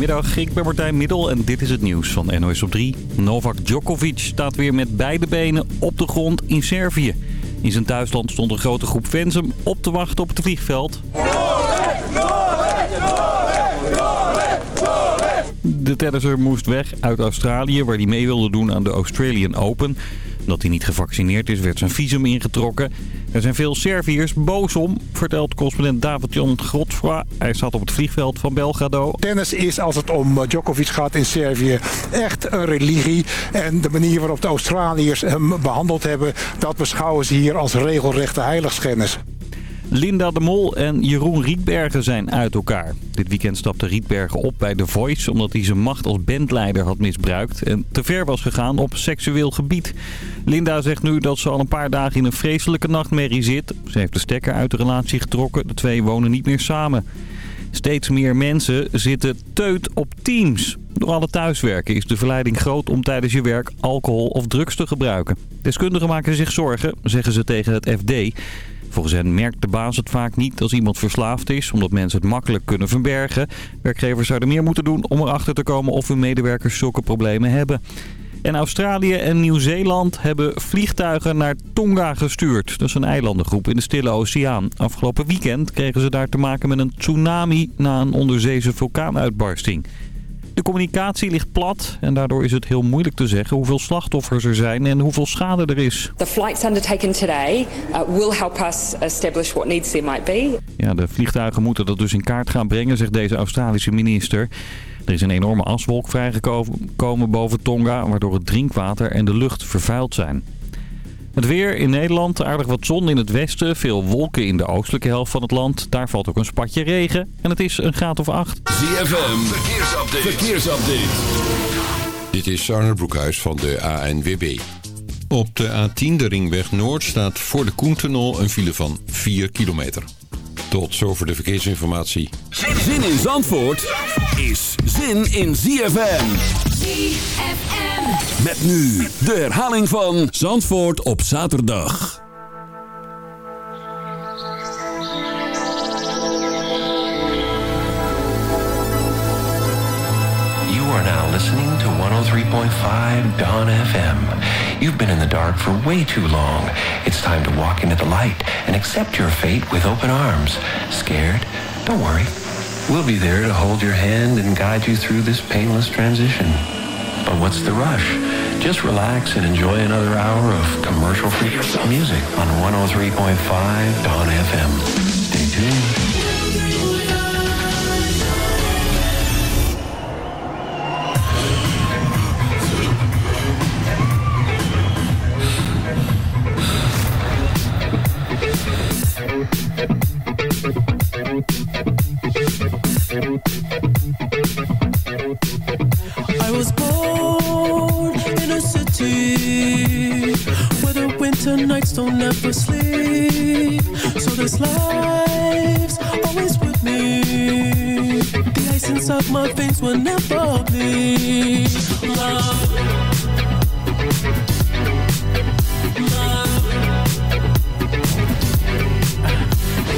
Goedemiddag, ik ben Martijn Middel en dit is het nieuws van NOS op 3. Novak Djokovic staat weer met beide benen op de grond in Servië. In zijn thuisland stond een grote groep fans hem op te wachten op het vliegveld. De tennisser moest weg uit Australië, waar hij mee wilde doen aan de Australian Open. Omdat hij niet gevaccineerd is, werd zijn visum ingetrokken. Er zijn veel Serviërs boos om, vertelt correspondent David-Jan. Hij zat op het vliegveld van Belgrado. Tennis is, als het om Djokovic gaat in Servië, echt een religie. En de manier waarop de Australiërs hem behandeld hebben... dat beschouwen ze hier als regelrechte heiligschennis. Linda de Mol en Jeroen Rietbergen zijn uit elkaar. Dit weekend stapte Rietbergen op bij The Voice omdat hij zijn macht als bandleider had misbruikt en te ver was gegaan op seksueel gebied. Linda zegt nu dat ze al een paar dagen in een vreselijke nachtmerrie zit. Ze heeft de stekker uit de relatie getrokken. De twee wonen niet meer samen. Steeds meer mensen zitten teut op teams. Door alle thuiswerken is de verleiding groot om tijdens je werk alcohol of drugs te gebruiken. Deskundigen maken zich zorgen, zeggen ze tegen het FD. Volgens hen merkt de baas het vaak niet als iemand verslaafd is, omdat mensen het makkelijk kunnen verbergen. Werkgevers zouden meer moeten doen om erachter te komen of hun medewerkers zulke problemen hebben. En Australië en Nieuw-Zeeland hebben vliegtuigen naar Tonga gestuurd. Dat is een eilandengroep in de Stille Oceaan. Afgelopen weekend kregen ze daar te maken met een tsunami na een onderzeese vulkaanuitbarsting. De communicatie ligt plat en daardoor is het heel moeilijk te zeggen hoeveel slachtoffers er zijn en hoeveel schade er is. The flights undertaken today uh, will help us establish what needs there might be. Ja, de vliegtuigen moeten dat dus in kaart gaan brengen, zegt deze Australische minister. Er is een enorme aswolk vrijgekomen boven Tonga, waardoor het drinkwater en de lucht vervuild zijn. Het weer in Nederland, aardig wat zon in het westen, veel wolken in de oostelijke helft van het land. Daar valt ook een spatje regen en het is een graad of acht. ZFM, verkeersupdate. verkeersupdate. Dit is Arne Broekhuis van de ANWB. Op de A10, de ringweg Noord, staat voor de Koentunnel een file van 4 kilometer. Tot zover de verkeersinformatie. Zin in Zandvoort is zin in ZFM. ZFM. Met nu de herhaling van Zandvoort op zaterdag. You are now listening to 103.5 Dawn FM. You've been in the dark for way too long. It's time to walk into the light and accept your fate with open arms. Scared? Don't worry. We'll be there to hold your hand and guide you through this painless transition. But what's the rush? Just relax and enjoy another hour of commercial-free music on 103.5 Dawn FM. Stay tuned. In where the winter nights don't ever sleep. So this life's always with me. The ice inside my veins will never bleed. Love. Love.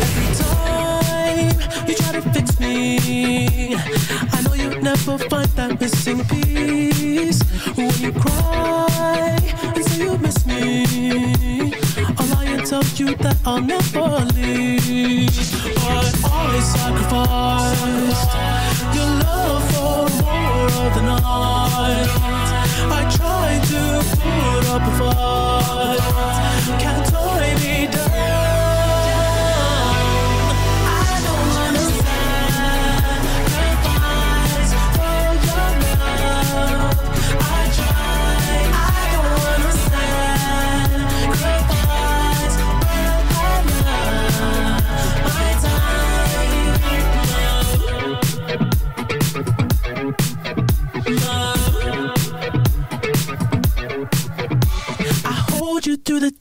Every time you try to fix me, I know you'll never find that missing piece. And that I'll never leave. But I sacrificed your love for more of the night. I tried to put up a fight,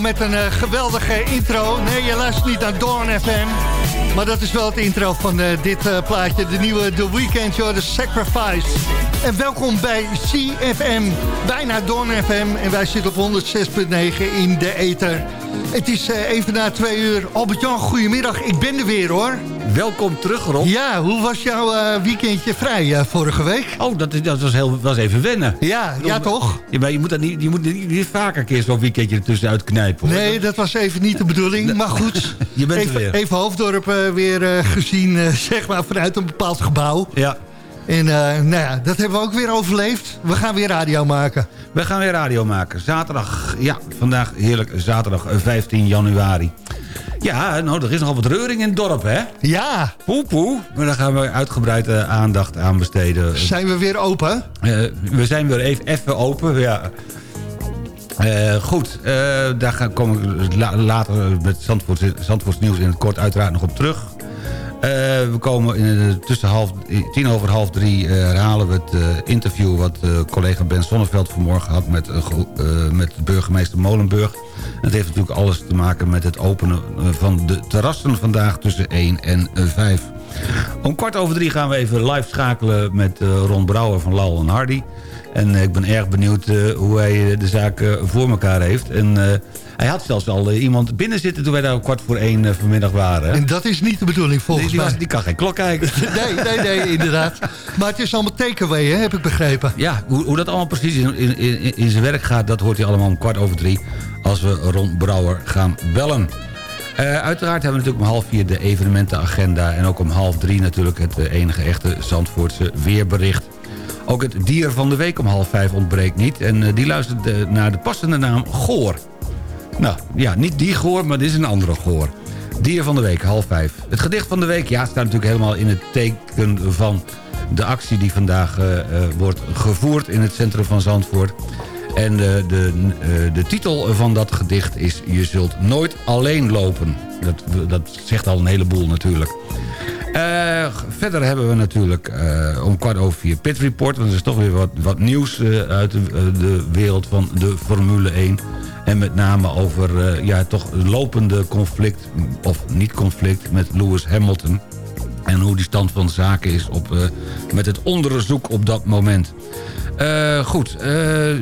Met een geweldige intro. Nee, je luistert niet naar Dawn FM. Maar dat is wel het intro van dit plaatje. De nieuwe The Weeknd, The Sacrifice. En welkom bij CFM, bijna Dawn FM. En wij zitten op 106.9 in de ether. Het is even na twee uur. Albert-Jan, goedemiddag. Ik ben er weer hoor. Welkom terug, Rob. Ja, hoe was jouw uh, weekendje vrij vorige week? Oh, dat, dat was, heel, was even wennen. Ja, ja toch? Ja, maar je moet, dat niet, je moet niet, niet vaker een keer zo'n weekendje ertussenuit knijpen. Hoor. Nee, dat was even niet de bedoeling. Maar goed, je bent even, weer. even Hoofddorp uh, weer gezien, zeg maar, vanuit een bepaald gebouw. Ja. En nou ja, dat hebben we ook weer overleefd. We gaan weer radio maken. We gaan weer radio maken. Zaterdag, ja, vandaag heerlijk, zaterdag 15 januari. Ja, nou, er is nogal wat reuring in het dorp, hè? Ja. Poe, poe. Maar daar gaan we uitgebreid uh, aandacht aan besteden. Zijn we weer open? Uh, we zijn weer even, even open, ja. Uh, goed, daar kom ik la, later met Zandvoorts, Zandvoorts nieuws in het kort uiteraard nog op terug. We komen tussen half, tien over half drie herhalen we het interview... wat collega Ben Sonneveld vanmorgen had met, met burgemeester Molenburg... Het heeft natuurlijk alles te maken met het openen van de terrassen vandaag tussen 1 en 5. Om kwart over drie gaan we even live schakelen met Ron Brouwer van Lal en Hardy. En ik ben erg benieuwd hoe hij de zaak voor elkaar heeft. En hij had zelfs al iemand binnen zitten toen wij daar om kwart voor één vanmiddag waren. En dat is niet de bedoeling volgens die, die mij. Was, die kan geen klok kijken. nee, nee, nee, inderdaad. Maar het is allemaal takeaway, hè, heb ik begrepen. Ja, hoe, hoe dat allemaal precies in, in, in, in zijn werk gaat, dat hoort hij allemaal om kwart over drie als we Ron Brouwer gaan bellen. Uh, uiteraard hebben we natuurlijk om half vier de evenementenagenda... en ook om half drie natuurlijk het enige echte Zandvoortse weerbericht. Ook het dier van de week om half vijf ontbreekt niet... en uh, die luistert naar de passende naam Goor. Nou, ja, niet die Goor, maar dit is een andere Goor. Dier van de week, half vijf. Het gedicht van de week, ja, staat natuurlijk helemaal in het teken van de actie... die vandaag wordt gevoerd in het centrum van Zandvoort... En de, de, de titel van dat gedicht is... Je zult nooit alleen lopen. Dat, dat zegt al een heleboel natuurlijk. Verder hebben we natuurlijk om kwart over vier Pit Report. Want er is toch weer wat, wat nieuws uit de, wereld van de Formule 1. En met name over ja, toch lopende conflict, of niet conflict, met Lewis Hamilton. En hoe die stand van zaken is op, met het onderzoek op dat moment. Uh, goed,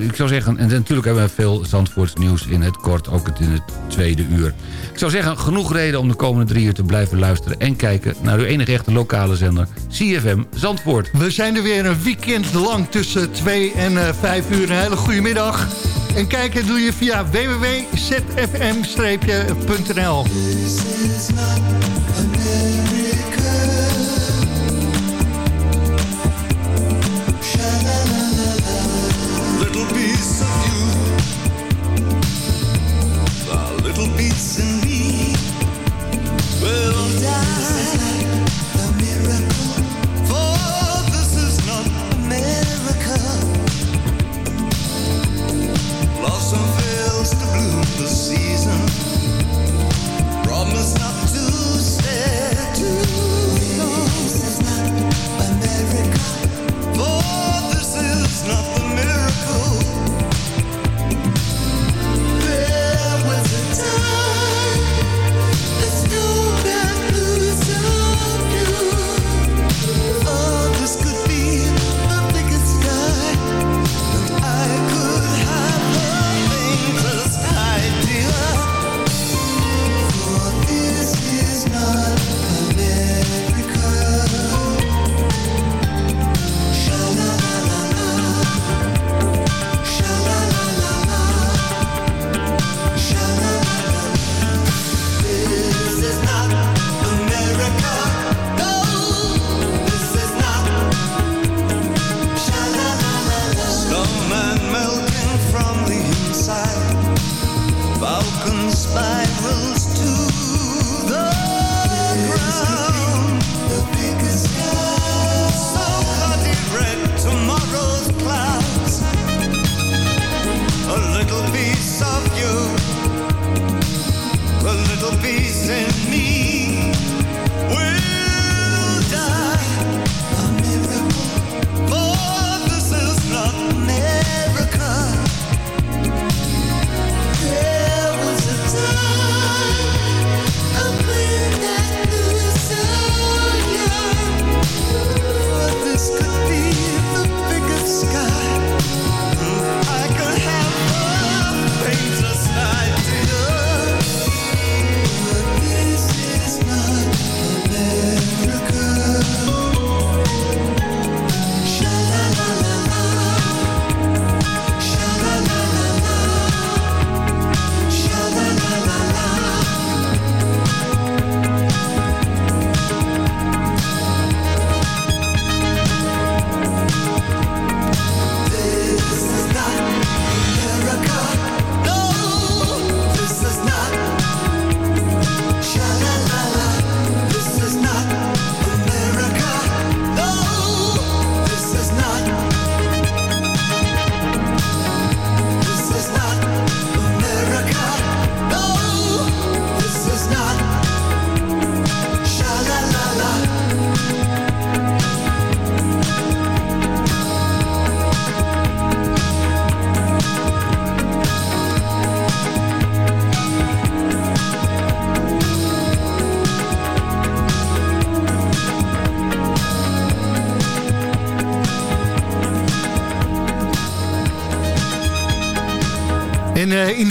ik zou zeggen... en natuurlijk hebben we veel Zandvoorts nieuws in het kort... ook in het tweede uur. Ik zou zeggen, genoeg reden om de komende drie uur te blijven luisteren... en kijken naar uw enige echte lokale zender, CFM Zandvoort. We zijn er weer een weekend lang tussen 2 en 5 uur. Een hele goede middag. En kijken doe je via www.zfm-nl. little piece of you,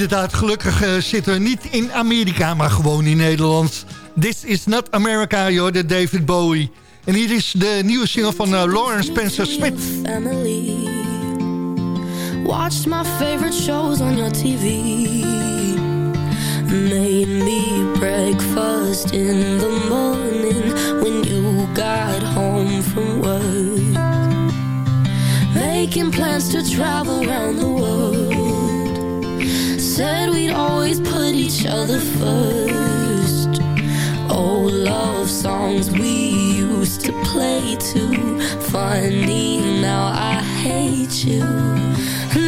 inderdaad, gelukkig eh, zitten we niet in Amerika, maar gewoon in Nederland. This is not America, joh, de David Bowie. En hier is de nieuwe single van eh, Lauren Spencer Smith. Watched my favorite shows on your TV. Made me breakfast in the morning when you got home from work. Making plans to travel around the world. Said we'd always put each other first. Old love songs we used to play too. Funny, now I hate you.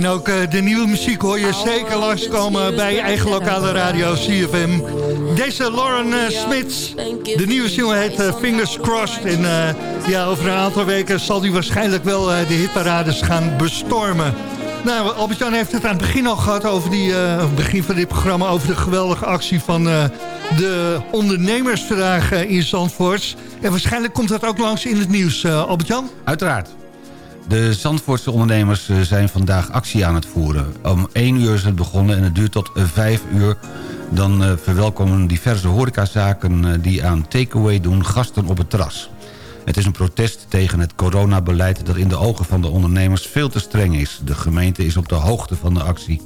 En ook eh, de nieuwe muziek hoor je zeker langskomen bij je eigen lokale radio CFM. Deze Lauren eh, Smith, de nieuwe single heet eh, Fingers Crossed. En eh, ja, over een aantal weken zal die waarschijnlijk wel de hitparades gaan bestormen. Nou, Albert-Jan heeft het aan het begin al gehad over die, eh, het begin van dit programma... over de geweldige actie van eh, de ondernemers vandaag eh, in Zandvoort. En waarschijnlijk komt dat ook langs in het nieuws, eh, Albert-Jan? Uiteraard. De Zandvoortse ondernemers eh, zijn vandaag actie aan het voeren. Om 1 uur is het begonnen en het duurt tot 5 uur. Dan eh, verwelkomen diverse horecazaken eh, die aan takeaway doen gasten op het terras. Het is een protest tegen het coronabeleid dat in de ogen van de ondernemers veel te streng is. De gemeente is op de hoogte van de actie.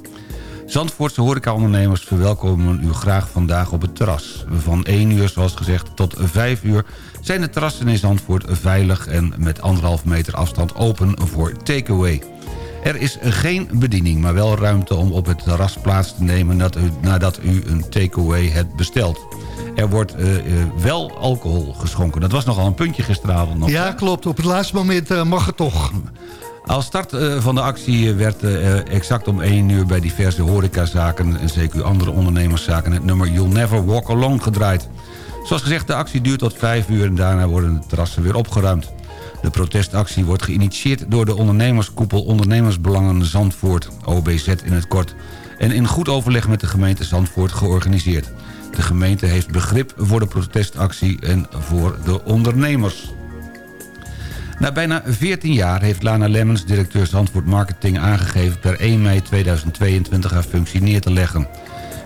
Zandvoortse horecaondernemers verwelkomen u graag vandaag op het terras. Van 1 uur, zoals gezegd, tot 5 uur zijn de terrassen in Zandvoort veilig... en met anderhalf meter afstand open voor takeaway. Er is geen bediening, maar wel ruimte om op het terras plaats te nemen... nadat u, nadat u een takeaway hebt besteld. Er wordt eh, eh, wel alcohol geschonken. Dat was nogal een puntje gisteravond nog. Ja, klopt. Op het laatste moment eh, mag het toch. Als start eh, van de actie werd eh, exact om 1 uur bij diverse horecazaken... en zeker andere ondernemerszaken het nummer You'll Never Walk Alone gedraaid. Zoals gezegd, de actie duurt tot 5 uur en daarna worden de terrassen weer opgeruimd. De protestactie wordt geïnitieerd door de ondernemerskoepel Ondernemersbelangen Zandvoort, OBZ in het kort... en in goed overleg met de gemeente Zandvoort georganiseerd. De gemeente heeft begrip voor de protestactie en voor de ondernemers. Na bijna 14 jaar heeft Lana Lemmens, directeur Zandvoort Marketing... aangegeven per 1 mei 2022 haar functie neer te leggen.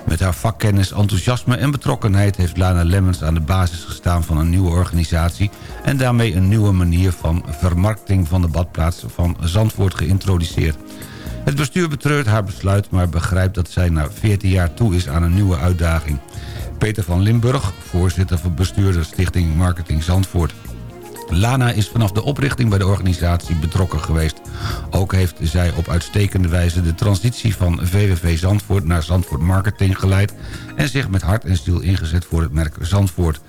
Met haar vakkennis, enthousiasme en betrokkenheid... heeft Lana Lemmens aan de basis gestaan van een nieuwe organisatie... en daarmee een nieuwe manier van vermarkting van de badplaats van Zandvoort geïntroduceerd. Het bestuur betreurt haar besluit, maar begrijpt dat zij na 14 jaar toe is aan een nieuwe uitdaging. Peter van Limburg, voorzitter van bestuurder Stichting Marketing Zandvoort. Lana is vanaf de oprichting bij de organisatie betrokken geweest. Ook heeft zij op uitstekende wijze de transitie van VVV Zandvoort naar Zandvoort Marketing geleid... en zich met hart en ziel ingezet voor het merk Zandvoort.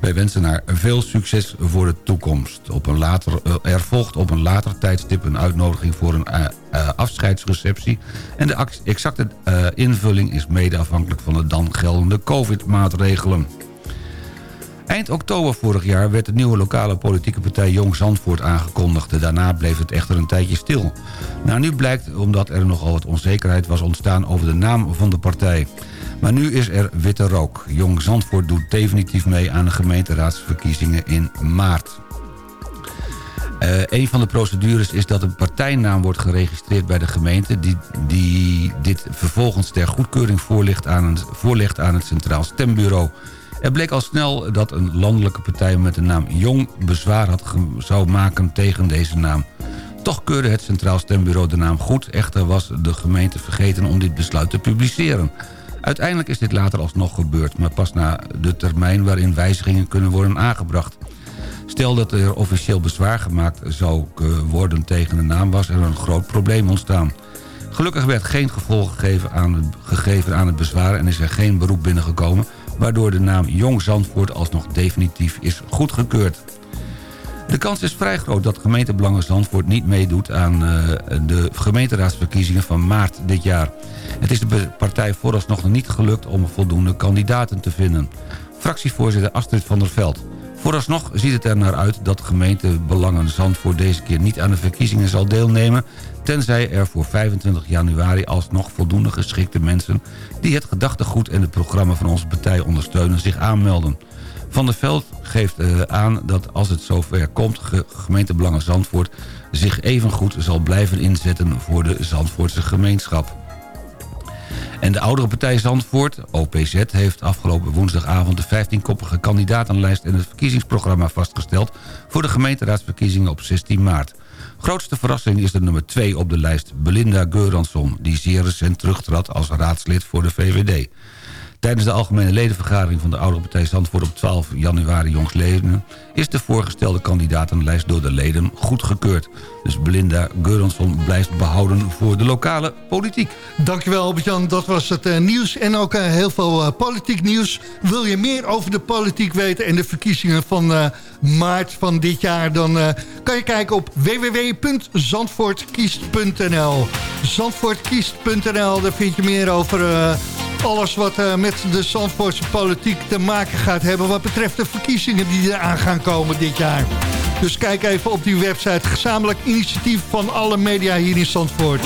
Wij wensen haar veel succes voor de toekomst. Op een later, eh, er volgt op een later tijdstip een uitnodiging voor een eh, eh, afscheidsreceptie... en de ac- exacte invulling is mede afhankelijk van de dan geldende COVID-maatregelen. Eind oktober vorig jaar werd de nieuwe lokale politieke partij Jong Zandvoort aangekondigd. Daarna bleef het echter een tijdje stil. Nou, nu blijkt omdat er nogal wat onzekerheid was ontstaan over de naam van de partij. Maar nu is er witte rook. Jong Zandvoort doet definitief mee aan de gemeenteraadsverkiezingen in maart. Eh, een van de procedures is dat een partijnaam wordt geregistreerd bij de gemeente... die, die dit vervolgens ter goedkeuring voorlegt aan, een, voorlegt aan het Centraal Stembureau. Er bleek al snel dat een landelijke partij met de naam Jong... bezwaar had zou maken tegen deze naam. Toch keurde het Centraal Stembureau de naam goed... echter was de gemeente vergeten om dit besluit te publiceren. Uiteindelijk is dit later alsnog gebeurd... maar pas na de termijn waarin wijzigingen kunnen worden aangebracht. Stel dat er officieel bezwaar gemaakt zou worden tegen de naam... was er een groot probleem ontstaan. Gelukkig werd geen gevolg gegeven aan het bezwaar... en is er geen beroep binnengekomen... waardoor de naam Jong Zandvoort alsnog definitief is goedgekeurd. De kans is vrij groot dat gemeentebelangen Zandvoort niet meedoet aan eh, de gemeenteraadsverkiezingen van maart dit jaar. Het is de partij vooralsnog nog niet gelukt om voldoende kandidaten te vinden. Fractievoorzitter Astrid van der Veld. Vooralsnog ziet het er naar uit dat gemeentebelangen Zandvoort deze keer niet aan de verkiezingen zal deelnemen... tenzij er voor 25 januari alsnog voldoende geschikte mensen... die het gedachtegoed en het programma van onze partij ondersteunen zich aanmelden. Van der Veld geeft eh, aan dat als het zover komt... ge- gemeentebelangen Zandvoort zich evengoed zal blijven inzetten voor de Zandvoortse gemeenschap. En de oudere partij Zandvoort, OPZ, heeft afgelopen woensdagavond de 15-koppige kandidatenlijst en het verkiezingsprogramma vastgesteld voor de gemeenteraadsverkiezingen op 16 maart. Grootste verrassing is de nummer 2 op de lijst, Belinda Geuransson, die zeer recent terugtrad als raadslid voor de VVD. Tijdens de algemene ledenvergadering van de oudere partij Zandvoort op 12 januari jongsleden... is de voorgestelde kandidatenlijst door de leden goedgekeurd. Dus Belinda Geuransson blijft behouden voor de lokale politiek. Dankjewel Albert-Jan, dat was het eh, nieuws en ook eh, heel veel eh, politiek nieuws. Wil je meer over de politiek weten en de verkiezingen van maart van dit jaar... dan kan je kijken op www.zandvoortkiest.nl Zandvoortkiest.nl, daar vind je meer over alles wat eh, met de Zandvoortse politiek te maken gaat hebben... wat betreft de verkiezingen die eraan gaan komen dit jaar. Dus kijk even op die website, gezamenlijk initiatief van alle media hier in Zandvoort.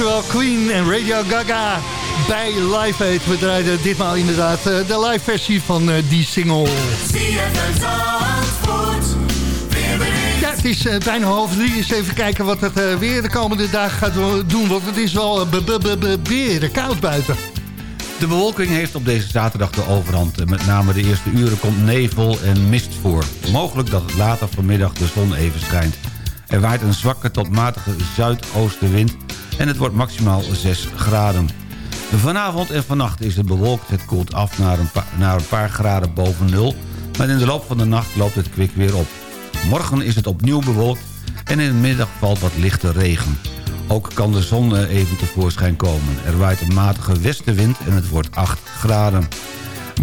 Oftewel Queen en Radio Gaga bij Live Aid. We draaiden ditmaal inderdaad eh, de live versie van eh, die single. Ja, het is eh, bijna half drie. Eens even kijken wat het eh, weer de komende dagen gaat do- doen. Want het is wel beren koud buiten. De bewolking heeft op deze zaterdag de overhand. Met name de eerste uren komt nevel en mist voor. Mogelijk dat later vanmiddag de zon even schijnt. Er waait een zwakke tot matige zuidoostenwind en het wordt maximaal 6 graden. Vanavond en vannacht is het bewolkt. Het koelt af naar een, naar een paar graden boven nul. Maar in de loop van de nacht loopt het kwik weer op. Morgen is het opnieuw bewolkt en in de middag valt wat lichte regen. Ook kan de zon eh, even tevoorschijn komen. Er waait een matige westenwind en het wordt 8 graden.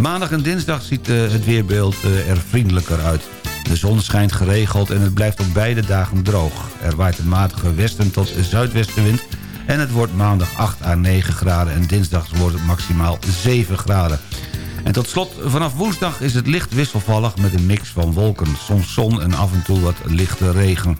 Maandag en dinsdag ziet eh, het weerbeeld eh, er vriendelijker uit. De zon schijnt geregeld en het blijft op beide dagen droog. Er waait een matige westen tot zuidwestenwind... en het wordt maandag 8 à 9 graden... en dinsdag wordt het maximaal 7 graden. En tot slot, vanaf woensdag is het licht wisselvallig... met een mix van wolken, soms zon en af en toe wat lichte regen.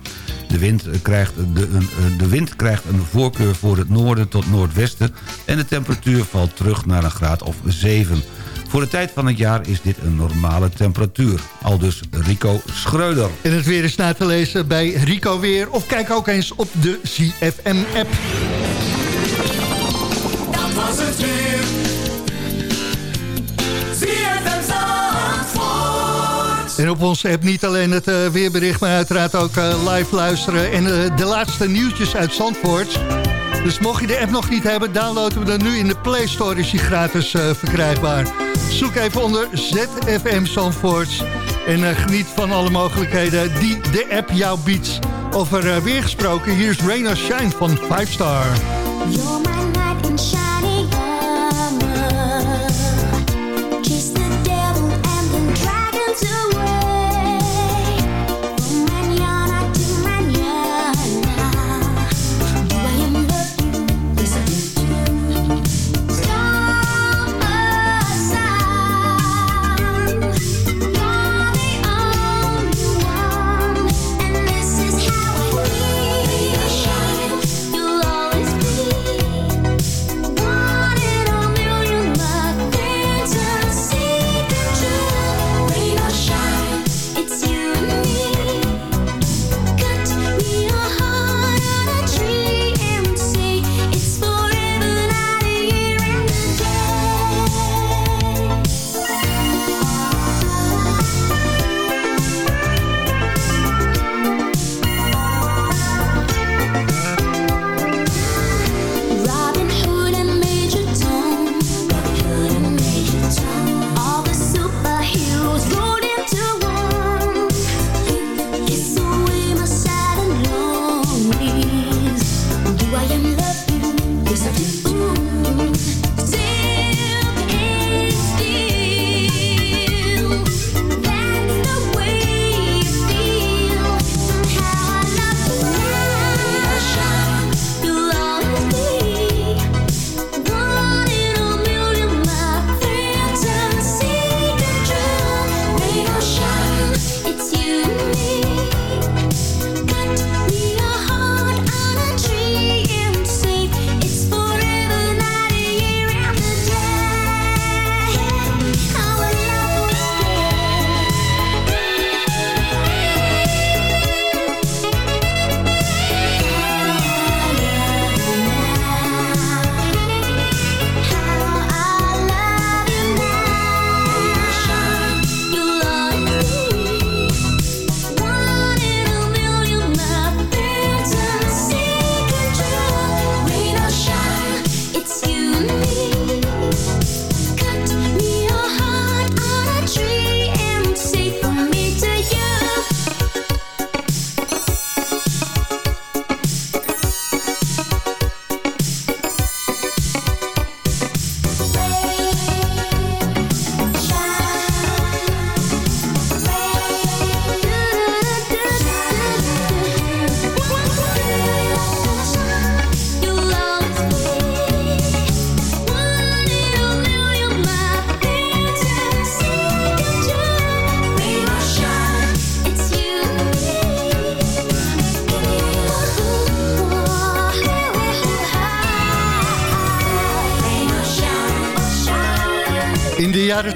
De wind, krijgt de, eh, de wind krijgt een voorkeur voor het noorden tot noordwesten... en de temperatuur valt terug naar een graad of 7. Voor de tijd van het jaar is dit een normale temperatuur. Al dus Rico Schreuder. En het weer is na te lezen bij Rico Weer. Of kijk ook eens op de CFM-app. Dat was het weer. En op onze app niet alleen het eh, weerbericht, maar uiteraard ook eh, live luisteren. En eh, de laatste nieuwtjes uit Zandvoort. Dus mocht je de app nog niet hebben, downloaden we dan nu in de Play Store. Is die gratis eh, verkrijgbaar. Zoek even onder ZFM Zandvoort. En eh, geniet van alle mogelijkheden die de app jou biedt. Over eh, weer gesproken, hier is Rain Shine van 5 Star.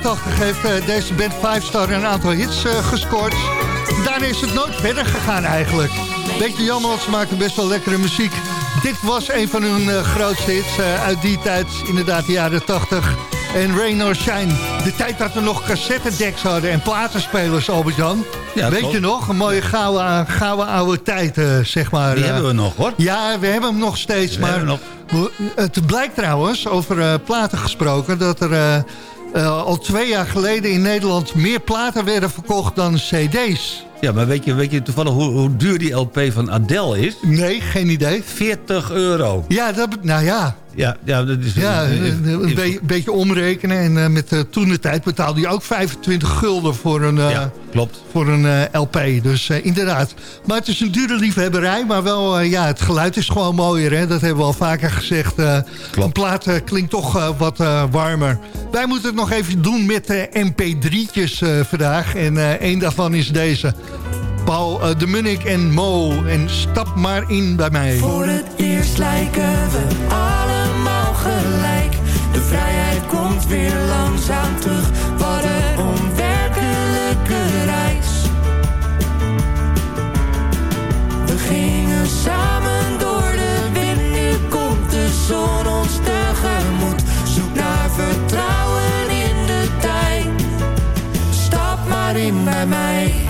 Jaren 80 heeft eh, deze band 5 Star een aantal hits eh, gescoord. Daarna is het nooit verder gegaan eigenlijk. Beetje jammer, want ze maakten best wel lekkere muziek. Dit was een van hun eh, grootste hits uit die tijd, inderdaad de jaren 80. En Rain or Shine. De tijd dat we nog cassettedecks hadden en platenspelers, Albert-Jan. Ja, Weet klopt. je nog? Een mooie gouden, gouden oude tijd, zeg maar. Die hebben we nog, hoor. Ja, we hebben hem nog steeds. We maar hebben het blijkt trouwens, over platen gesproken... dat er eh, al twee jaar geleden in Nederland meer platen werden verkocht dan cd's. Ja, maar weet je, weet je toevallig hoe, hoe duur die LP van Adele is? Nee, geen idee. 40 euro. Ja, dat, nou ja. Ja, ja, dat is... Ja, eh, een, een be- beetje omrekenen. En eh, met uh, toen de tijd betaalde je ook 25 gulden voor een, eh, Ja, klopt. voor een eh, LP. Dus eh, inderdaad. Maar het is een dure liefhebberij. Maar wel, eh, ja, het geluid is gewoon mooier. Hè? Dat hebben we al vaker gezegd. Eh, een plaat eh, klinkt toch eh, wat eh, warmer. Wij moeten het nog even doen met eh, mp3'tjes eh, vandaag. En eh één daarvan is deze. Paul eh, de Munnik en Mo. En stap maar in bij mij. Voor het eerst lijken we vrijheid komt weer langzaam terug. Wat een onwerkelijke reis. We gingen samen door de wind. Nu komt de zon ons tegemoet. Zoek naar vertrouwen in de tijd. Stap maar in bij mij.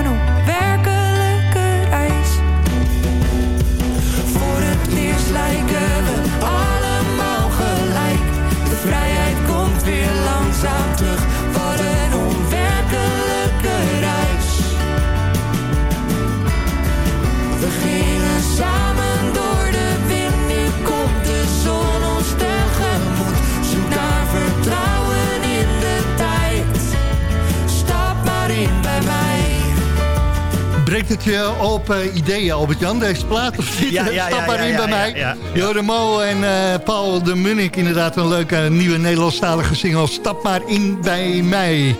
Breekt het je op eh, ideeën, Albert-Jan, deze plaat? Of? Ja, ja, Stap maar in bij mij. ja, Jorde Mo en eh, Paul de Munnik, inderdaad een leuke nieuwe Nederlandstalige single. Stap maar in bij mij.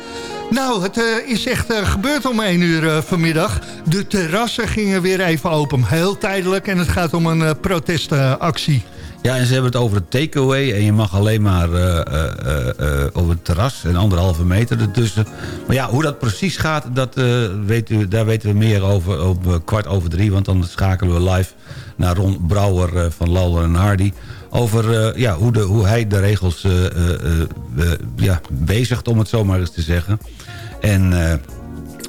Nou, het eh, is echt gebeurd om 1 uur vanmiddag. De terrassen gingen weer even open. Heel tijdelijk en het gaat om een protestactie. Ja, en ze hebben het over het takeaway. En je mag alleen maar eh, over het terras en anderhalve meter ertussen. Maar ja, hoe dat precies gaat, dat, weet u, daar weten we meer over op kwart over drie. Want dan schakelen we live naar Ron Brouwer van Lauwer en Hardy. Over ja, hoe, de, hoe hij de regels ja, bezigt, om het zo maar eens te zeggen. En...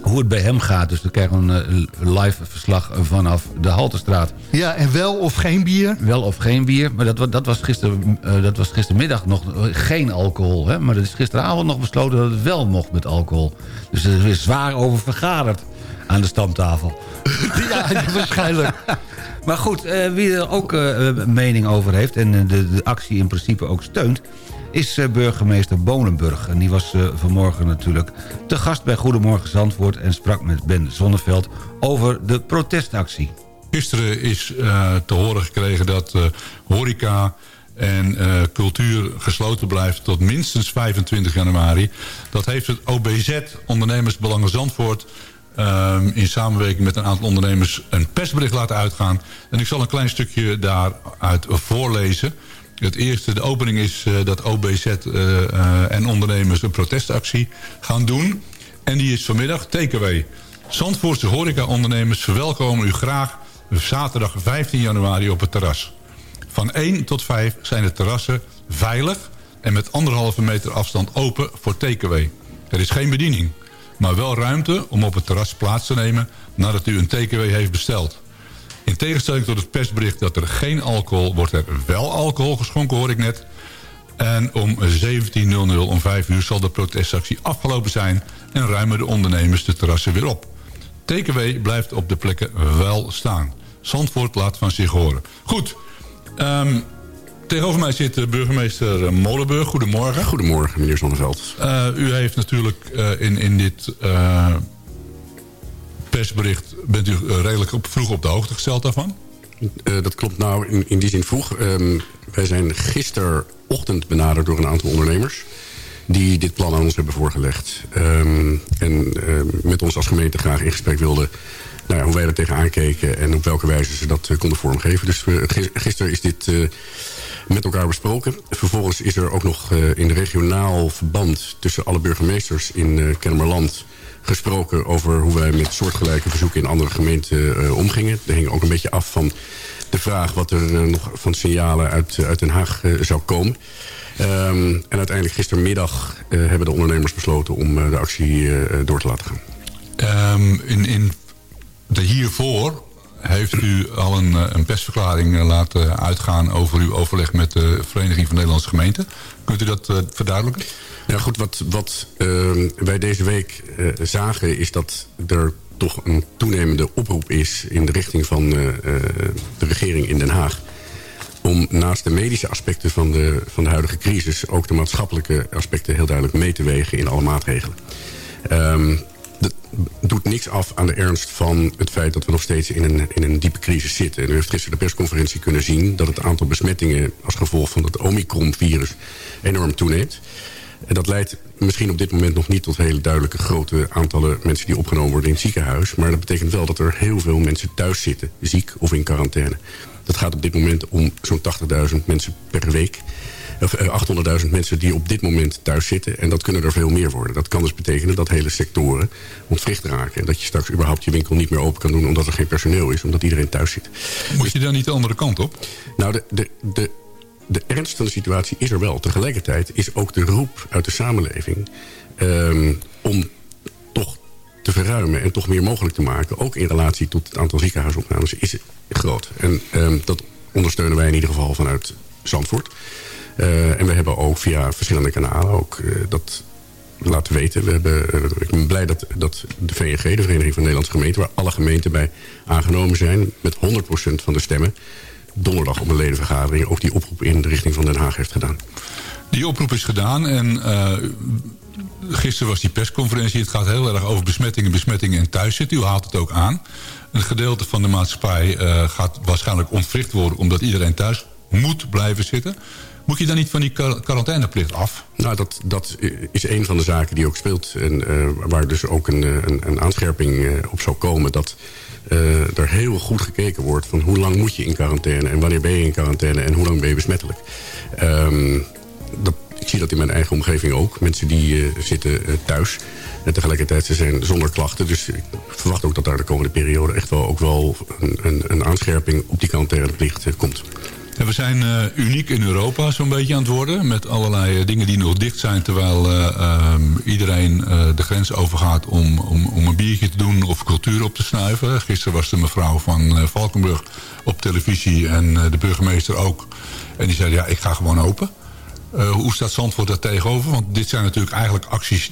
hoe het bij hem gaat. Dus we krijgen een eh, live verslag vanaf de Halterstraat. Ja, en wel of geen bier? Wel of geen bier. Maar dat, dat, was, gister, eh, dat was gistermiddag nog eh, geen alcohol. Hè? Maar dat is gisteravond nog besloten dat het wel mocht met alcohol. Dus er is weer zwaar over vergaderd aan de stamtafel. Ja, waarschijnlijk. Maar goed, wie er ook een mening over heeft... en de, de actie in principe ook steunt... is eh, burgemeester Bonenburg. En die was eh, vanmorgen natuurlijk te gast bij Goedemorgen Zandvoort... en sprak met Ben Zonneveld over de protestactie. Gisteren is eh, te horen gekregen dat eh, horeca en cultuur gesloten blijft tot minstens 25 januari. Dat heeft het OBZ, Ondernemersbelangen Zandvoort, ehm, in samenwerking met een aantal ondernemers een persbericht laten uitgaan. En ik zal een klein stukje daaruit voorlezen. Het eerste, de opening is eh, dat OBZ eh, eh, en ondernemers een protestactie gaan doen. En die is vanmiddag takeaway. Zandvoortse horeca-ondernemers verwelkomen u graag zaterdag 15 januari op het terras. Van 1 tot 5 zijn de terrassen veilig en met anderhalve meter afstand open voor takeaway. Er is geen bediening, maar wel ruimte om op het terras plaats te nemen nadat u een takeaway heeft besteld. In tegenstelling tot het persbericht dat er geen alcohol, wordt er wel alcohol geschonken, hoor ik net. En om 17.00 om 5 uur zal de protestactie afgelopen zijn en ruimen de ondernemers de terrassen weer op. TKW blijft op de plekken wel staan. Zandvoort laat van zich horen. Goed, ehm, tegenover mij zit burgemeester Molenburg. Goedemorgen. Goedemorgen, meneer Zonneveld. Eh, u heeft natuurlijk eh, in, in dit eh, persbericht... bent u eh, redelijk op, vroeg op de hoogte gesteld daarvan? Eh, dat klopt nou in, in die zin vroeg. Ehm, wij zijn gisterochtend benaderd door een aantal ondernemers... die dit plan aan ons hebben voorgelegd. Ehm, en ehm, met ons als gemeente graag in gesprek wilden... Nou hoe wij er tegenaan keken en op welke wijze ze dat eh, konden vormgeven. Dus gisteren is dit met elkaar besproken. Vervolgens is er ook nog in regionaal verband... tussen alle burgemeesters in Kennemerland gesproken over hoe wij met soortgelijke verzoeken in andere gemeenten eh, omgingen. Dat hing ook een beetje af van de vraag wat er eh, nog van signalen uit, uit Den Haag eh, zou komen. Ehm, en uiteindelijk gistermiddag eh, hebben de ondernemers besloten om eh, de actie eh, door te laten gaan. Ehm, in, in de hiervoor heeft u al een, eh, een persverklaring eh, laten uitgaan... over uw overleg met de Vereniging van Nederlandse Gemeenten. Kunt u dat eh, verduidelijken? Ja goed, wat, wat ehm, wij deze week eh, zagen is dat er toch een toenemende oproep is... in de richting van eh, eh, de regering in Den Haag... om naast de medische aspecten van de, van de huidige crisis... ook de maatschappelijke aspecten heel duidelijk mee te wegen in alle maatregelen. Ehm, dat doet niks af aan de ernst van het feit dat we nog steeds in een, in een diepe crisis zitten. En u heeft gisteren de persconferentie kunnen zien... dat het aantal besmettingen als gevolg van het Omicron-virus enorm toeneemt. En dat leidt misschien op dit moment nog niet tot hele duidelijke grote aantallen mensen die opgenomen worden in het ziekenhuis. Maar dat betekent wel dat er heel veel mensen thuis zitten, ziek of in quarantaine. Dat gaat op dit moment om zo'n 80.000 mensen per week. Of eh, 800.000 mensen die op dit moment thuis zitten. En dat kunnen er veel meer worden. Dat kan dus betekenen dat hele sectoren ontwricht raken. En dat je straks überhaupt je winkel niet meer open kan doen... omdat er geen personeel is, omdat iedereen thuis zit. Moet je dan niet de andere kant op? Nou, de, de, de, de ernst van de situatie is er wel. Tegelijkertijd is ook de roep uit de samenleving... ehm, om toch te verruimen en toch meer mogelijk te maken... ook in relatie tot het aantal ziekenhuisopnames, is groot. En ehm, dat ondersteunen wij in ieder geval vanuit Zandvoort. Eh, en we hebben ook via verschillende kanalen ook eh, dat laten weten. We hebben, eh, ik ben blij dat, dat de VNG, de Vereniging van Nederlandse Gemeenten... waar alle gemeenten bij aangenomen zijn... met 100% van de stemmen donderdag op een ledenvergadering... ook die oproep in de richting van Den Haag heeft gedaan. Die oproep is gedaan en eh, gisteren was die persconferentie. Het gaat heel erg over besmettingen, besmettingen en thuiszitten. U haalt het ook aan. Een gedeelte van de maatschappij eh, gaat waarschijnlijk ontwricht worden... omdat iedereen thuis moet blijven zitten. Moet je dan niet van die quar- quarantaineplicht af? Nou, dat, dat is een van de zaken die ook speelt. En eh, waar dus ook een, een, een aanscherping op zou komen... dat er heel goed gekeken wordt van hoe lang moet je in quarantaine... en wanneer ben je in quarantaine en hoe lang ben je besmettelijk. Dat, ik zie dat in mijn eigen omgeving ook. Mensen die eh, zitten eh, thuis en tegelijkertijd ze zijn zonder klachten. Dus ik verwacht ook dat daar de komende periode... echt wel ook wel een, een, een aanscherping op die quarantaineplicht eh, komt. En we zijn eh, uniek in Europa zo'n beetje aan het worden. Met allerlei eh, dingen die nog dicht zijn. Terwijl eh, ehm, iedereen de grens overgaat om, om, om een biertje te doen of cultuur op te snuiven. Gisteren was de mevrouw van Valkenburg op televisie en de burgemeester ook. En die zei ja ik ga gewoon open. Hoe staat Zandvoort daar tegenover? Want dit zijn natuurlijk eigenlijk acties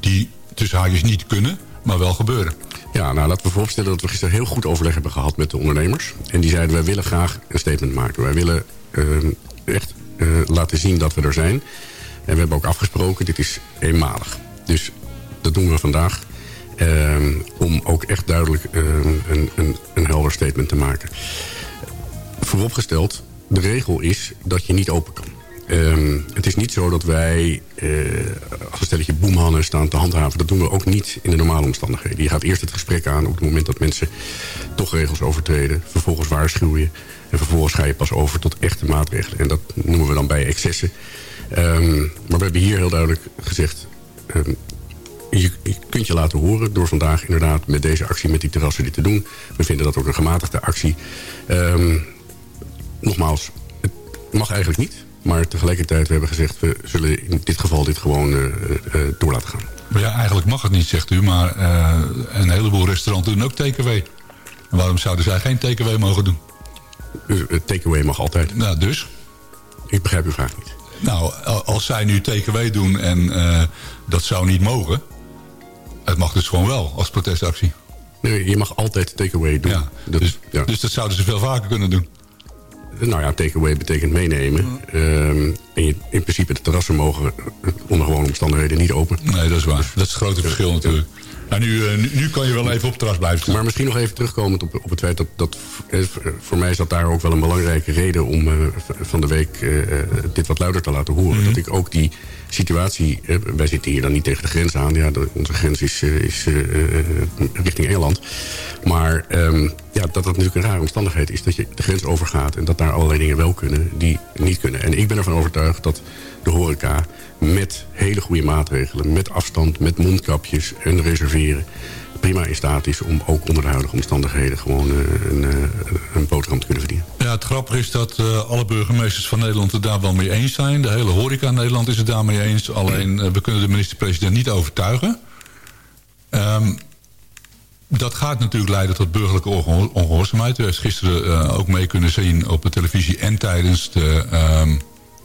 die tussen haakjes niet kunnen. Maar wel gebeuren. Ja, nou laten we vooropstellen dat we gisteren heel goed overleg hebben gehad met de ondernemers. En die zeiden wij willen graag een statement maken. Wij willen eh, echt eh, laten zien dat we er zijn. En we hebben ook afgesproken, dit is eenmalig. Dus dat doen we vandaag. eh, om ook echt duidelijk een, een, een helder statement te maken. Vooropgesteld, de regel is dat je niet open kan. Ehm, het is niet zo dat wij eh, als een stelletje boemhannen staan te handhaven. Dat doen we ook niet in de normale omstandigheden. Je gaat eerst het gesprek aan op het moment dat mensen toch regels overtreden. Vervolgens waarschuw je. En vervolgens ga je pas over tot echte maatregelen. En dat noemen we dan bij excessen. Ehm, maar we hebben hier heel duidelijk gezegd... ehm, je, je kunt je laten horen door vandaag inderdaad met deze actie, met die terrassen dit te doen. We vinden dat ook een gematigde actie. Nogmaals, het mag eigenlijk niet. Maar tegelijkertijd, we hebben gezegd, we zullen in dit geval dit gewoon eh, door laten gaan. Maar ja, eigenlijk mag het niet, zegt u. Maar een heleboel restaurants doen ook takeaway. En waarom zouden zij geen takeaway mogen doen? takeaway mag altijd. Nou, dus? Ik begrijp uw vraag niet. Nou, als zij nu takeaway doen en dat zou niet mogen... het mag dus gewoon wel als protestactie. Nee, je mag altijd takeaway doen. Ja, dus, dus dat zouden ze veel vaker kunnen doen. Nou ja, takeaway betekent meenemen. Ehm, en je, in principe de terrassen mogen eh, onder gewone omstandigheden niet open. Nee, dat is waar. Dat is het grote verschil natuurlijk. Nou, nu, eh, nu, nu kan je wel even op het terras blijven staan. Maar misschien nog even terugkomend op, op het feit dat, dat eh, voor mij is dat daar ook wel een belangrijke reden om van de week dit wat luider te laten horen. Dat ik ook die situatie, wij zitten hier dan niet tegen de grens aan, ja, de- onze grens is, is richting Engeland. Maar ehm, ja, dat dat natuurlijk een rare omstandigheid is dat je de grens overgaat en dat daar allerlei dingen wel kunnen die niet kunnen. En ik ben ervan overtuigd dat de horeca met hele goede maatregelen, met afstand, met mondkapjes en reserveren, prima in staat is om ook onder de huidige omstandigheden gewoon eh, een, eh, een boterham te kunnen verdienen. Ja, het grappige is dat eh, alle burgemeesters van Nederland het daar wel mee eens zijn. De hele horeca Nederland is het daarmee eens. Alleen we kunnen de minister-president niet overtuigen. Ehm, dat gaat natuurlijk leiden tot burgerlijke ongeho- ongehoorzaamheid. U heeft gisteren eh, ook mee kunnen zien op de televisie... en tijdens de ehm,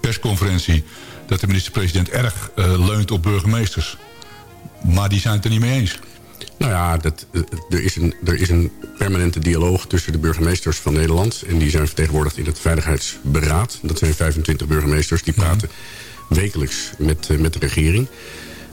persconferentie... dat de minister-president erg eh, leunt op burgemeesters. Maar die zijn het er niet mee eens. Nou ja, dat, eh, er, is een, er is een permanente dialoog tussen de burgemeesters van Nederland. En die zijn vertegenwoordigd in het Veiligheidsberaad. Dat zijn 25 burgemeesters die praten wekelijks met, met de regering.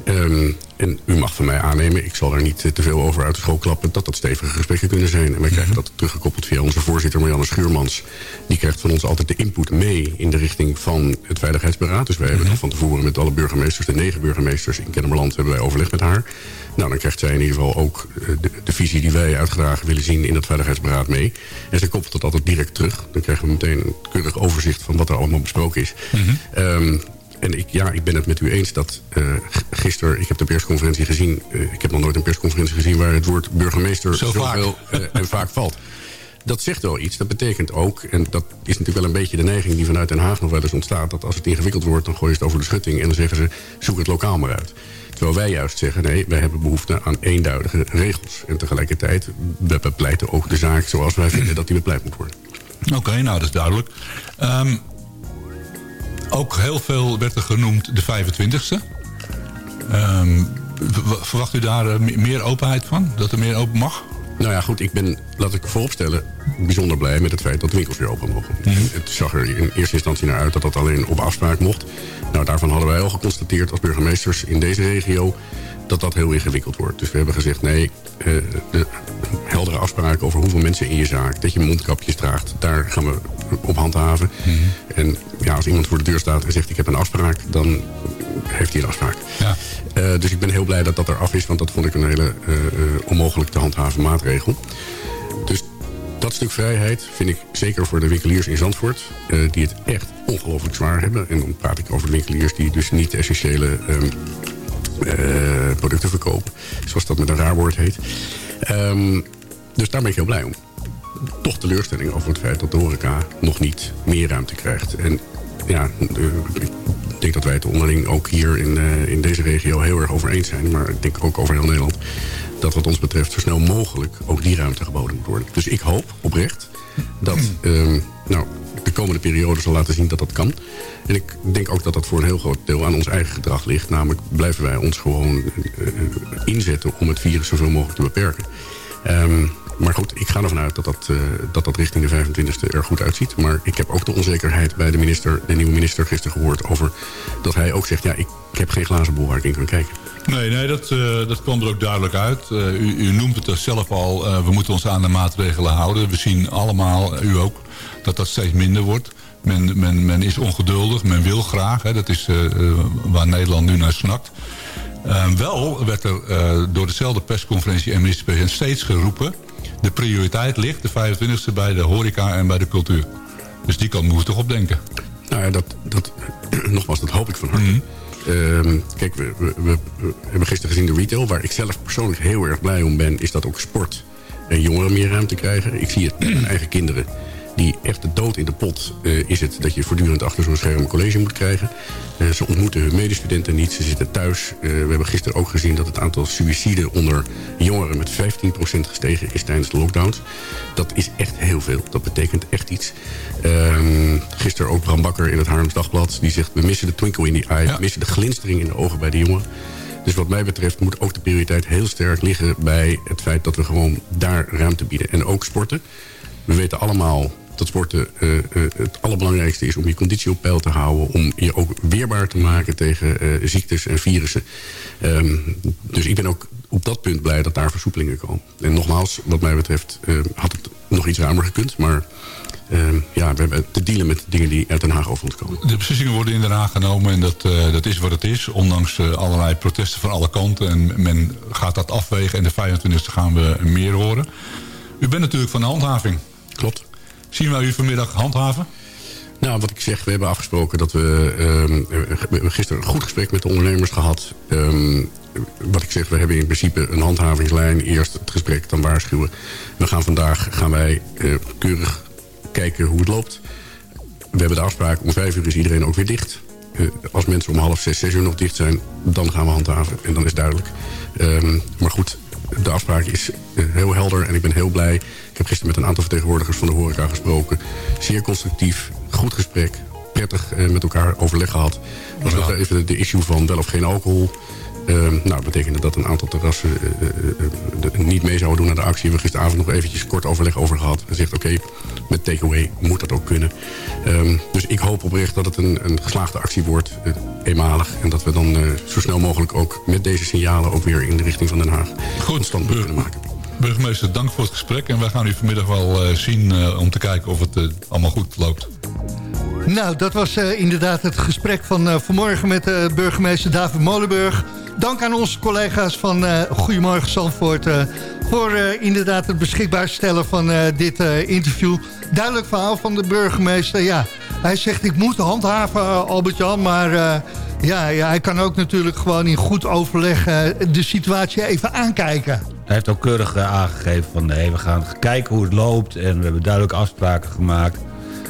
Ehm, en u mag van mij aannemen, ik zal er niet eh, te veel over uit de school klappen... dat dat stevige gesprekken kunnen zijn. En wij krijgen dat teruggekoppeld via onze voorzitter Marianne Schuurmans. Die krijgt van ons altijd de input mee in de richting van het Veiligheidsberaad. Dus wij hebben dan van tevoren met alle burgemeesters, de negen burgemeesters in Kennemerland... hebben wij overleg met haar. Nou, dan krijgt zij in ieder geval ook eh, de, de visie die wij uitgedragen willen zien in het Veiligheidsberaad mee. En ze koppelt dat altijd direct terug. Dan krijgen we meteen een keurig overzicht van wat er allemaal besproken is. Ehm, en ik, ja, ik ben het met u eens dat g- gisteren, ik heb de persconferentie gezien... eh, ik heb nog nooit een persconferentie gezien waar het woord burgemeester Zo vaak. eh, en vaak valt. Dat zegt wel iets. Dat betekent ook, en dat is natuurlijk wel een beetje de neiging die vanuit Den Haag nog wel eens ontstaat... dat als het ingewikkeld wordt, dan gooi je het over de schutting... en dan zeggen ze, zoek het lokaal maar uit. Terwijl wij juist zeggen, nee, wij hebben behoefte aan eenduidige regels. En tegelijkertijd, we bepleiten ook de zaak zoals wij vinden dat die bepleit moet worden. Oké, nou dat is duidelijk. Ehm, ook heel veel werd er genoemd de 25e. Ehm, verwacht u daar eh, me- meer openheid van? Dat er meer open mag? Nou ja, goed, ik ben, laat ik vooropstellen, bijzonder blij met het feit dat de winkels weer open mogen. Het zag er in eerste instantie naar uit dat dat alleen op afspraak mocht. Nou, daarvan hadden wij al geconstateerd als burgemeesters in deze regio dat dat heel ingewikkeld wordt. Dus we hebben gezegd, nee, eh, de heldere afspraken over hoeveel mensen in je zaak, dat je mondkapjes draagt, daar gaan we op handhaven. En ja, als iemand voor de deur staat en zegt ik heb een afspraak, dan heeft hij een afspraak. Ja. Eh, dus ik ben heel blij dat dat er af is, want dat vond ik een hele eh, onmogelijk te handhaven maatregel. Dus dat stuk vrijheid vind ik zeker voor de winkeliers in Zandvoort... die het echt ongelooflijk zwaar hebben. En dan praat ik over de winkeliers die dus niet essentiële ehm, eh, producten verkopen. Zoals dat met een raar woord heet. Ehm, dus daar ben ik heel blij om. Toch teleurstelling over het feit dat de horeca nog niet meer ruimte krijgt. En ja, eh, ik denk dat wij het onderling ook hier in, eh, in deze regio heel erg over eens zijn. Maar ik denk ook over heel Nederland. Dat wat ons betreft zo snel mogelijk ook die ruimte geboden moet worden. Dus ik hoop oprecht dat ehm, nou, de komende periode zal laten zien dat dat kan. En ik denk ook dat dat voor een heel groot deel aan ons eigen gedrag ligt. Namelijk blijven wij ons gewoon eh, eh, inzetten om het virus zoveel mogelijk te beperken. Ehm, maar goed, ik ga ervan uit dat dat, eh, dat dat richting de 25e er goed uitziet. Maar ik heb ook de onzekerheid bij de, minister, de nieuwe minister gisteren gehoord... over dat hij ook zegt, ja, ik, heb geen glazen bol waar ik in kan kijken. Nee, nee dat, eh, dat kwam er ook duidelijk uit. Eh, u, u noemt het er zelf al, we moeten ons aan de maatregelen houden. We zien allemaal, u ook, dat dat steeds minder wordt. Men, men, men is ongeduldig, men wil graag. Hè, dat is waar Nederland nu naar snakt. Wel werd er door dezelfde persconferentie en minister-president steeds geroepen... de prioriteit ligt, de 25e, bij de horeca en bij de cultuur. Dus die kant moeten we toch opdenken. Nou ja, dat, dat, nogmaals, dat hoop ik van harte. Ehm, kijk, we, we, we- we hebben gisteren gezien de retail. Waar ik zelf persoonlijk heel erg blij om ben... is dat ook sport en jongeren meer ruimte krijgen. Ik zie het met mijn eigen kinderen. Die echt de dood in de pot eh, is het... dat je voortdurend achter zo'n scherm een college moet krijgen. Eh, ze ontmoeten hun medestudenten niet. Ze zitten thuis. Eh, we hebben gisteren ook gezien dat het aantal suïciden... onder jongeren met 15% gestegen is tijdens de lockdowns. Dat is echt heel veel. Dat betekent echt iets. Ehm, gisteren ook Bram Bakker in het Haarlems Dagblad. Die zegt, we missen de twinkle in the eye. We missen de glinstering in de ogen bij de jongen. Dus wat mij betreft moet ook de prioriteit heel sterk liggen... bij het feit dat we gewoon daar ruimte bieden. En ook sporten. We weten allemaal dat sporten eh, eh, het allerbelangrijkste is... om je conditie op peil te houden. Om je ook weerbaar te maken tegen eh, ziektes en virussen. Ehm, dus ik ben ook op dat punt blij dat daar versoepelingen komen. En nogmaals, wat mij betreft had het nog iets ruimer gekund. Maar ehm, ja, we hebben te dealen met dingen die uit Den Haag over komen. De beslissingen worden in Den Haag genomen en dat, dat is wat het is. Ondanks allerlei protesten van alle kanten. En men gaat dat afwegen en de 25e gaan we meer horen. U bent natuurlijk van de handhaving. Klopt. Zien wij u vanmiddag handhaven? Nou, wat ik zeg, we hebben afgesproken dat we... hebben gisteren een goed gesprek met de ondernemers gehad. Ehm, wat ik zeg, we hebben in principe een handhavingslijn. Eerst het gesprek, dan waarschuwen. We gaan vandaag gaan wij eh, keurig kijken hoe het loopt. We hebben de afspraak, om vijf uur is iedereen ook weer dicht. Eh, als mensen om half zes, zes uur nog dicht zijn... dan gaan we handhaven. En dan is duidelijk. Ehm, maar goed, de afspraak is eh, heel helder en ik ben heel blij. Ik heb gisteren met een aantal vertegenwoordigers van de horeca gesproken. Zeer constructief, goed gesprek, prettig eh, met elkaar overleg gehad. Er was nog even de issue van wel of geen alcohol. Ehm, nou, dat betekende dat een aantal terrassen eh, eh, eh, de- niet mee zouden doen aan de actie. We hebben gisteravond nog eventjes kort overleg over gehad. En zegt, oké, met takeaway moet dat ook kunnen. Ehm, dus ik hoop oprecht dat het een, een geslaagde actie wordt, eenmalig. En dat we dan eh, zo snel mogelijk ook met deze signalen... ook weer in de richting van Den Haag Goed, standpunt kunnen maken. Burgemeester, dank voor het gesprek. En wij gaan u vanmiddag wel eh, zien eh, om te kijken of het allemaal goed loopt. Nou, dat was eh, inderdaad het gesprek van eh, vanmorgen met eh, burgemeester David Molenburg. Dank aan onze collega's van eh, Goedemorgen Zandvoort... eh, voor eh, inderdaad het beschikbaar stellen van dit interview. Duidelijk verhaal van de burgemeester. Ja, hij zegt ik moet handhaven, Albert-Jan, maar... ja, ja, hij kan ook natuurlijk gewoon in goed overleg de situatie even aankijken. Hij heeft ook keurig aangegeven van nee, we gaan kijken hoe het loopt. En we hebben duidelijke afspraken gemaakt.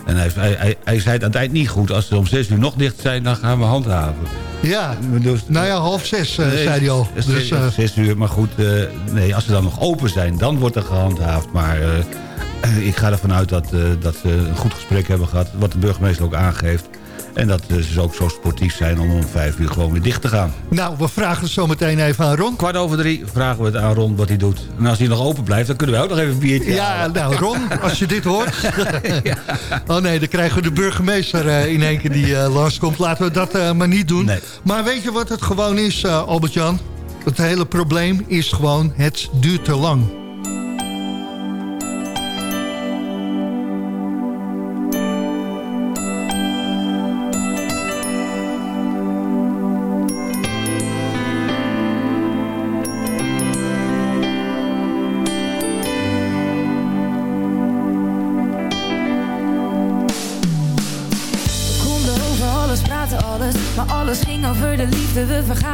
En hij, hij, hij, hij zei het aan het eind niet goed. Als ze om zes uur nog dicht zijn, dan gaan we handhaven. Ja, Dus, nou ja, half zes, eh, Nee, zei hij al. zes- Dus, eh, zes uur, maar goed. eh, nee, als ze dan nog open zijn, dan wordt er gehandhaafd. Maar ik ga ervan uit dat, dat ze een goed gesprek hebben gehad. Wat de burgemeester ook aangeeft. En dat ze ook zo sportief zijn om om vijf uur gewoon weer dicht te gaan. nou, we vragen het zo meteen even aan Ron. Kwart over drie vragen we het aan Ron wat hij doet. En als hij nog open blijft, dan kunnen wij ook nog even een biertje Ja, halen. nou Ron, als je dit hoort. Oh nee, dan krijgen we de burgemeester eh, in één keer die eh, langskomt. Laten we dat eh, maar niet doen. Maar weet je wat het gewoon is, eh, Albert-Jan? Het hele probleem is gewoon, het duurt te lang.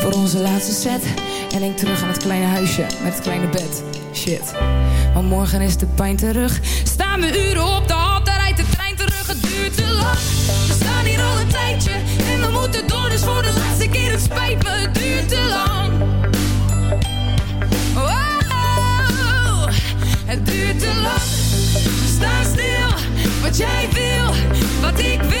voor onze laatste set. En denk terug aan het kleine huisje met het kleine bed. Shit. Maar morgen is de pijn terug. Staan we uren op de hal, daar rijdt de trein terug. Het duurt te lang. We staan hier al een tijdje en we moeten door. Dus voor de laatste keer, het spijt het duurt te lang. Het duurt te lang. Staan stil, wat jij wil, wat ik wil.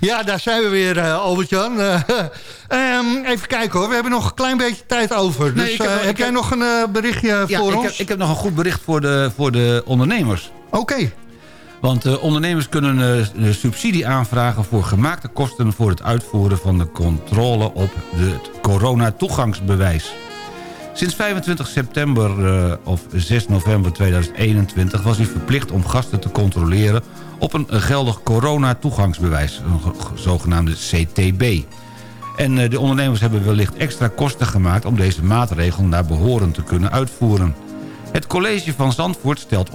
Ja, daar zijn we weer, eh, Albert-Jan. Eh, ehm, even kijken hoor, we hebben nog een klein beetje tijd over. Dus ik heb eh, heb, jij nog een eh, berichtje Ja, voor ik ons? heb, ik heb nog een goed bericht voor de, voor de ondernemers. Oké. Want ondernemers kunnen subsidie aanvragen voor gemaakte kosten... voor het uitvoeren van de controle op de- het coronatoegangsbewijs. Sinds 25 september eh, of 6 november 2021 was u verplicht om gasten te controleren... op een geldig coronatoegangsbewijs, een ge- zogenaamde CTB. En eh, de ondernemers hebben wellicht extra kosten gemaakt... om deze maatregel naar behoren te kunnen uitvoeren. Het college van Zandvoort stelt 115.000,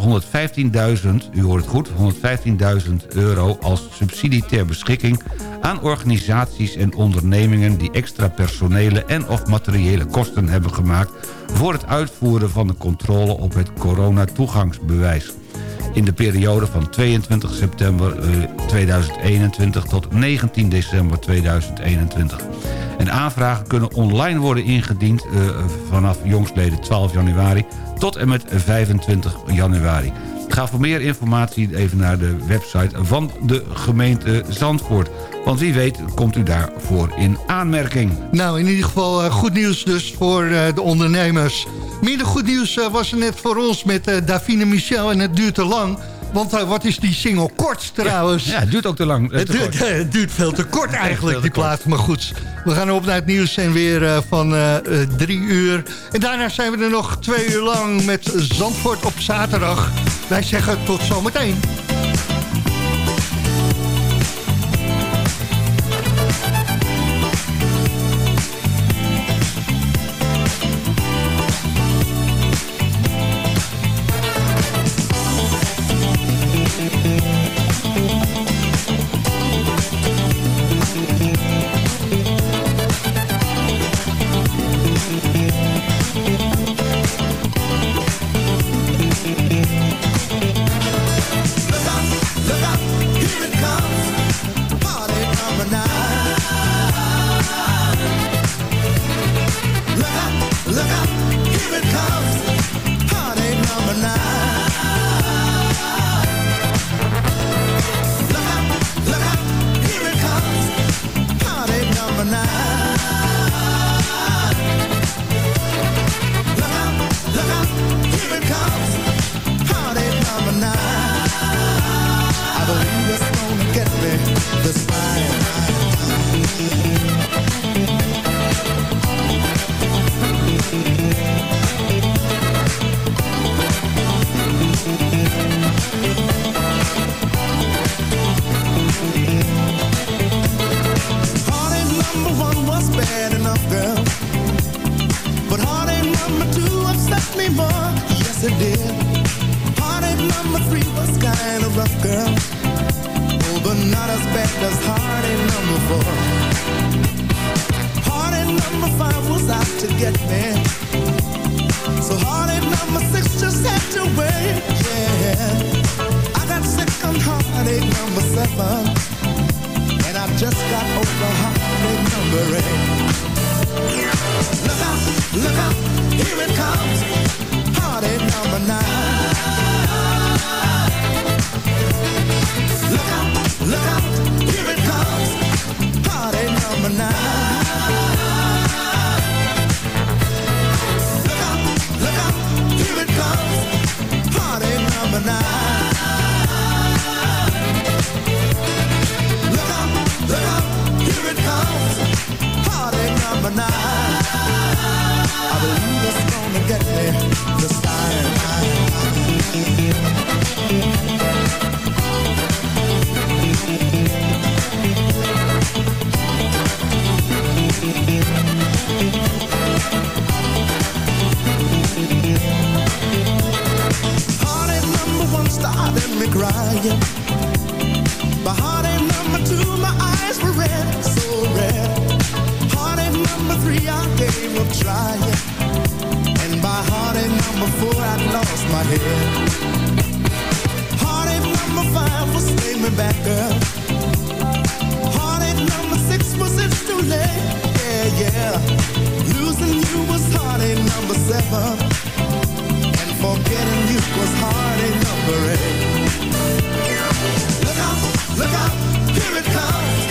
u hoort het goed, 115.000 euro als subsidie ter beschikking aan organisaties en ondernemingen die extra personele en of materiële kosten hebben gemaakt voor het uitvoeren van de controle op het coronatoegangsbewijs. In de periode van 22 september eh, 2021 tot 19 december 2021. En aanvragen kunnen online worden ingediend eh, vanaf jongstleden 12 januari tot en met 25 januari. Ga voor meer informatie even naar de website van de gemeente Zandvoort. Want wie weet komt u daarvoor in aanmerking. Nou, in ieder geval eh, goed nieuws dus voor eh, de ondernemers. Minder goed nieuws eh, was er net voor ons met Davine Michel en het duurt te lang. Want eh, wat is die single kort trouwens? Ja, het duurt ook te lang. eh, Het duurt, kort. het duurt veel te kort eigenlijk, die kort. plaat. Maar goed, we gaan op naar het nieuws en weer eh, van drie uur. En daarna zijn we er nog twee uur lang met Zandvoort op zaterdag. Wij zeggen tot zometeen. Yes, it did. Heartache number three was kind of rough, girl. Oh, but not as bad as heartache number four. Heartache number five was out to get me. So heartache number six just had to wait, yeah. I got sick on heartache number seven. And I just got over heartache number eight. Look out, look out, here it comes. Heartache number nine. Look out, look out, here it comes. Heartache number nine. me crying. My heart ain't number two, my eyes were red, so red. Heart ain't number three, I gave up trying. And by heart ain't number four, I lost my head. Heart ain't number five was screaming back, girl Heart ain't number six was it's too late, yeah, yeah. Losing you was heart ain't number seven. Forgetting you was hard enough. eight. Look out, look out, here it comes.